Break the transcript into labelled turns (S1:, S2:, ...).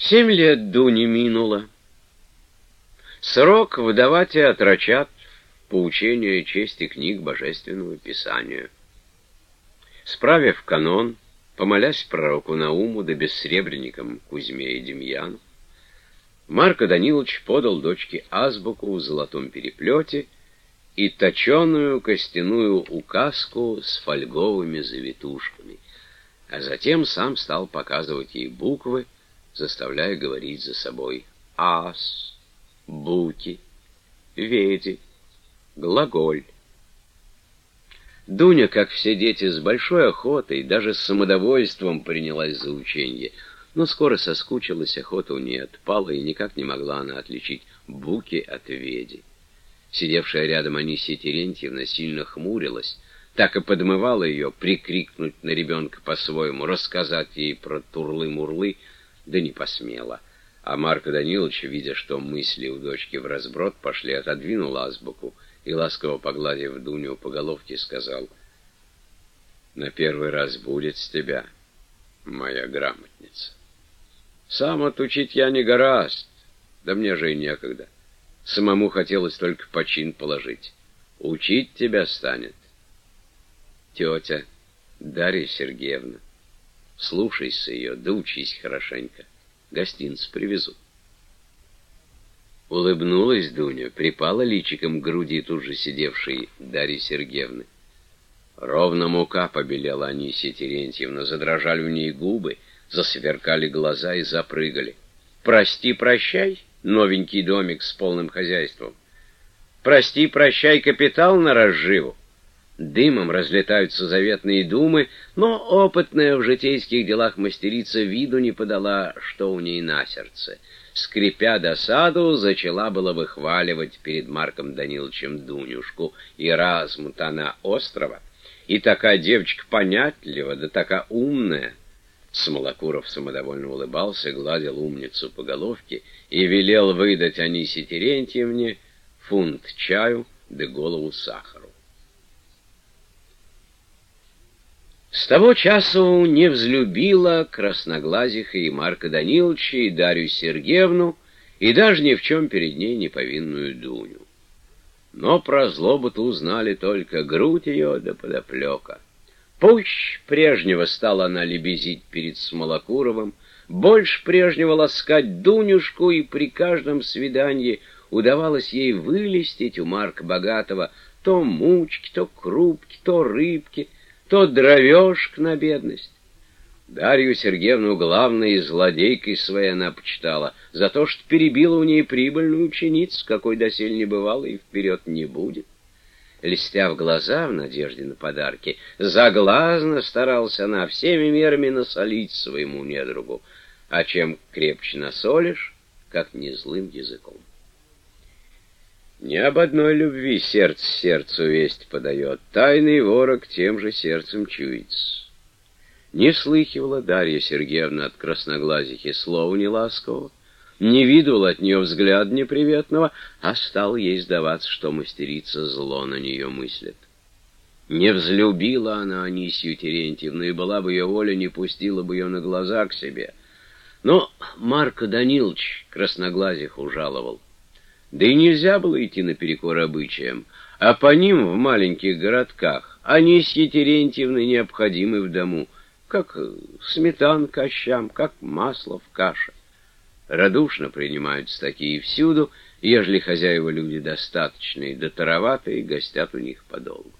S1: Семь лет Дуни минуло. Срок выдавать и отрочат поучения чести книг Божественного Писания. Справив канон, помолясь пророку Науму да бессребренникам Кузьме и Демьяну, Марко Данилович подал дочке азбуку в золотом переплете и точеную костяную указку с фольговыми завитушками, а затем сам стал показывать ей буквы, заставляя говорить за собой «ас», «буки», «веди», «глаголь». Дуня, как все дети, с большой охотой, даже с самодовольством принялась за учение, но скоро соскучилась, охота у нее отпала, и никак не могла она отличить буки от веди. Сидевшая рядом Анисия Терентьевна сильно хмурилась, так и подмывала ее прикрикнуть на ребенка по-своему, рассказать ей про турлы-мурлы, да не посмела. А Марко Данилович, видя, что мысли у дочки в разброд пошли, отодвинул азбуку и, ласково погладив Дуню по головке, сказал, «На первый раз будет с тебя, моя грамотница. Сам отучить я не гораст, да мне же и некогда. Самому хотелось только почин положить. Учить тебя станет тетя Дарья Сергеевна. Слушайся ее, да учись хорошенько. Гостинцы привезу. Улыбнулась Дуня, припала личиком к груди тут же сидевшей Дарьи Сергеевны. Ровно мука побелела Анисия Терентьевна, задрожали у ней губы, засверкали глаза и запрыгали. «Прости, прощай, новенький домик с полным хозяйством. Прости, прощай, капитал на разживу. Дымом разлетаются заветные думы, но опытная в житейских делах мастерица виду не подала, что у ней на сердце. Скрипя досаду, зачала было выхваливать перед Марком Даниловичем Дунюшку и размут она острова. И такая девочка понятлива, да такая умная. Смолокуров самодовольно улыбался, гладил умницу по головке и велел выдать Анисе Терентьевне фунт чаю да голову сахару. С того часу не взлюбила красноглазиха и Марка Даниловича, и Дарью Сергеевну, и даже ни в чем перед ней не повинную Дуню. Но про злобу-то узнали только грудь ее да подоплека. Пусть прежнего стала она лебезить перед Смолокуровым, больше прежнего ласкать Дунюшку, и при каждом свидании удавалось ей вылестить у Марка Богатого то мучки, то крупки, то рыбки — то дровешк на бедность. Дарью Сергеевну главной злодейкой своей она почитала за то, что перебила у ней прибыльную ученицу, какой досель не бывало и вперед не будет. Листя в глаза в надежде на подарки, заглазно старался она всеми мерами насолить своему недругу, а чем крепче насолишь, как не злым языком. Не об одной любви сердце сердцу весть подает, тайный ворог тем же сердцем чуется. Не слыхивала Дарья Сергеевна от красноглазихи слова неласкового, не видел от нее взгляд неприветного, а стал ей сдаваться, что мастерица зло на нее мыслит. Не взлюбила она Анисию Терентьевну, и была бы ее воля, не пустила бы ее на глаза к себе. Но Марко Данилович красноглазих ужаловал. Да и нельзя было идти наперекор обычаям, а по ним в маленьких городках они с Терентьевной необходимы в дому, как сметан к щам, как масло в каше. Радушно принимаются такие всюду, ежели хозяева люди достаточные, да тароватые, гостят у них подолгу.